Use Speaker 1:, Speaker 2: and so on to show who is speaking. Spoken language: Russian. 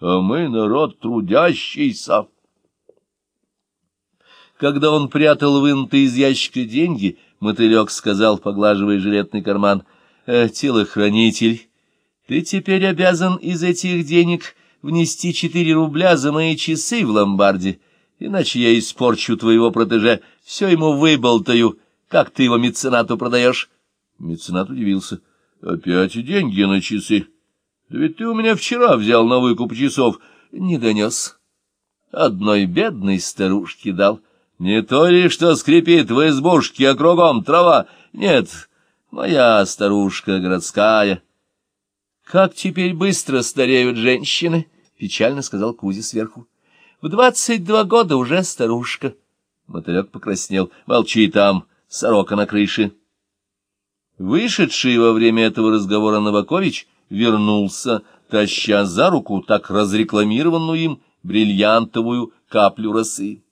Speaker 1: а мы народ трудящийся. Когда он прятал вынутые из ящика деньги, мотылек сказал, поглаживая жилетный карман, «Э, «Телохранитель, ты теперь обязан из этих денег внести четыре рубля за мои часы в ломбарде, иначе я испорчу твоего протеже, все ему выболтаю. Как ты его меценату продаешь?» Меценат удивился. «Опять деньги на часы? Да ведь ты у меня вчера взял на выкуп часов. Не донес. Одной бедной старушке дал». Не то ли, что скрипит в избушке, а кругом трава? Нет, моя старушка городская. — Как теперь быстро стареют женщины, — печально сказал Кузя сверху. — В двадцать два года уже старушка. Мотылек покраснел. — Молчи там, сорока на крыше. Вышедший во время этого разговора Новакович вернулся, таща за руку так разрекламированную им бриллиантовую каплю росы.